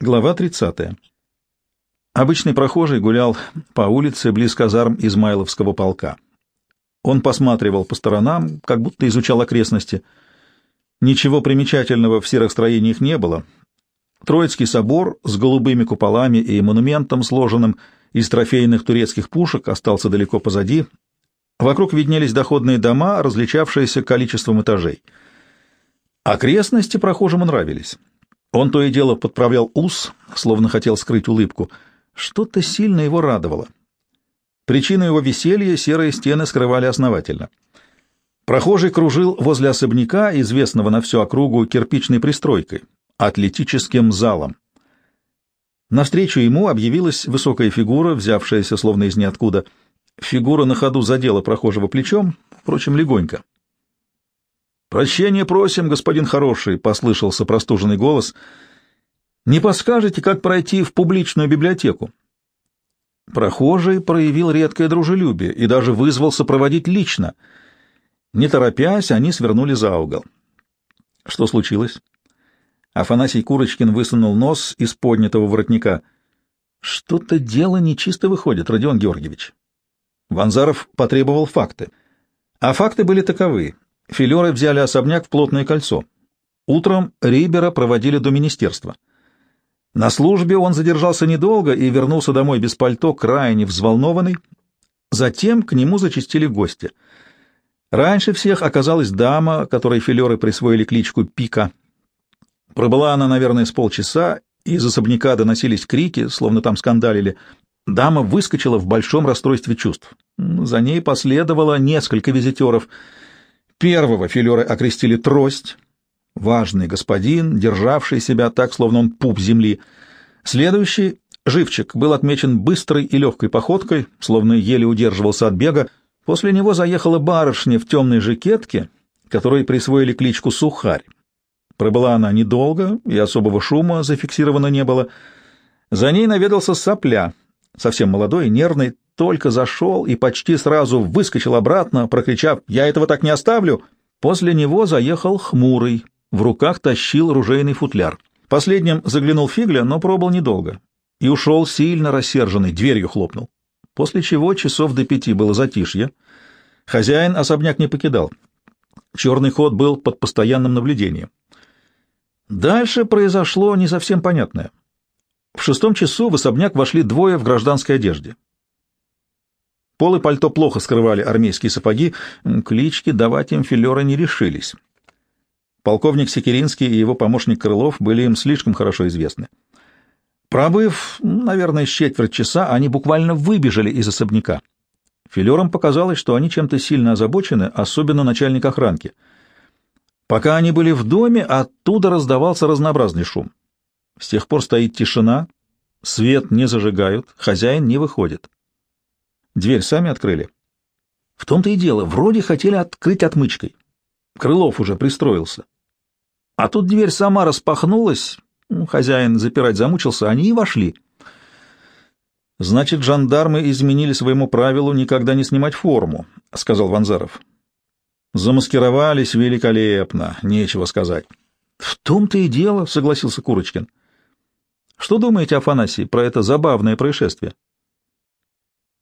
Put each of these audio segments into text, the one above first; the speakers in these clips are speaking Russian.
Глава 30. Обычный прохожий гулял по улице близ казарм Измайловского полка. Он посматривал по сторонам, как будто изучал окрестности. Ничего примечательного в серых строениях не было. Троицкий собор с голубыми куполами и монументом, сложенным из трофейных турецких пушек, остался далеко позади. Вокруг виднелись доходные дома, различавшиеся количеством этажей. Окрестности прохожему нравились. Он то и дело подправлял ус, словно хотел скрыть улыбку. Что-то сильно его радовало. Причину его веселья серые стены скрывали основательно. Прохожий кружил возле особняка, известного на всю округу кирпичной пристройкой, атлетическим залом. Навстречу ему объявилась высокая фигура, взявшаяся словно из ниоткуда. Фигура на ходу задела прохожего плечом, впрочем, легонько. «Прощения просим, господин хороший», — послышался простуженный голос. «Не подскажете, как пройти в публичную библиотеку?» Прохожий проявил редкое дружелюбие и даже вызвался проводить лично. Не торопясь, они свернули за угол. Что случилось? Афанасий Курочкин высунул нос из поднятого воротника. «Что-то дело нечисто выходит, Родион Георгиевич». Ванзаров потребовал факты. А факты были таковы. Филеры взяли особняк в плотное кольцо. Утром Рибера проводили до министерства. На службе он задержался недолго и вернулся домой без пальто, крайне взволнованный. Затем к нему зачастили гости. Раньше всех оказалась дама, которой филеры присвоили кличку Пика. Пробыла она, наверное, с полчаса, из особняка доносились крики, словно там скандалили. Дама выскочила в большом расстройстве чувств. За ней последовало несколько визитеров — Первого филеры окрестили трость, важный господин, державший себя так, словно он пуп земли. Следующий, живчик, был отмечен быстрой и легкой походкой, словно еле удерживался от бега. После него заехала барышня в темной жакетке, которой присвоили кличку Сухарь. Пробыла она недолго, и особого шума зафиксировано не было. За ней наведался сопля, совсем молодой, нервный, только зашел и почти сразу выскочил обратно, прокричав «Я этого так не оставлю!» После него заехал хмурый, в руках тащил ружейный футляр. Последним заглянул Фигля, но пробыл недолго. И ушел сильно рассерженный, дверью хлопнул. После чего часов до пяти было затишье. Хозяин особняк не покидал. Черный ход был под постоянным наблюдением. Дальше произошло не совсем понятное. В шестом часу в особняк вошли двое в гражданской одежде. Пол и пальто плохо скрывали армейские сапоги, клички давать им филеры не решились. Полковник Секиринский и его помощник Крылов были им слишком хорошо известны. Пробыв, наверное, четверть часа, они буквально выбежали из особняка. Филерам показалось, что они чем-то сильно озабочены, особенно начальник охранки. Пока они были в доме, оттуда раздавался разнообразный шум. С тех пор стоит тишина, свет не зажигают, хозяин не выходит. Дверь сами открыли. В том-то и дело, вроде хотели открыть отмычкой. Крылов уже пристроился. А тут дверь сама распахнулась, ну, хозяин запирать замучился, они и вошли. «Значит, жандармы изменили своему правилу никогда не снимать форму», — сказал Ванзаров. «Замаскировались великолепно, нечего сказать». «В том-то и дело», — согласился Курочкин. «Что думаете, Афанасий, про это забавное происшествие?»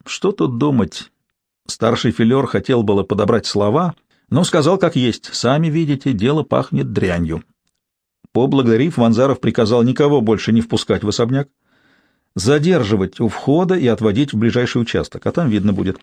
Что тут думать? Старший филер хотел было подобрать слова, но сказал как есть. Сами видите, дело пахнет дрянью. Поблагодарив, Ванзаров приказал никого больше не впускать в особняк, задерживать у входа и отводить в ближайший участок, а там видно будет.